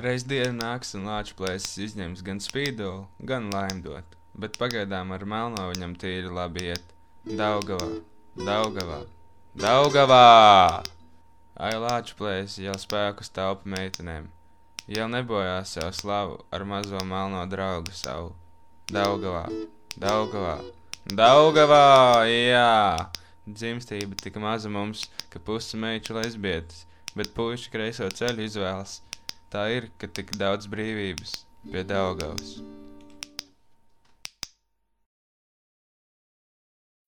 Reiz diena nāks un lāču plēsis izņems gan spīdolu, gan laimdot, bet pagaidām ar melno viņam tīri labi iet. Daugavā, Daugavā, Daugavā! Ai lāču plēsis jau spēkus taupa meitenēm, jau nebojā sev slavu ar mazo melno draugu savu. Daugavā, Daugavā, Daugavā, jā! Dzimstība tik maza mums, ka puse meiču lesbietis, bet puiši kreiso ceļu izvēlas. Tā ir, ka tik daudz brīvības pie Daugavas.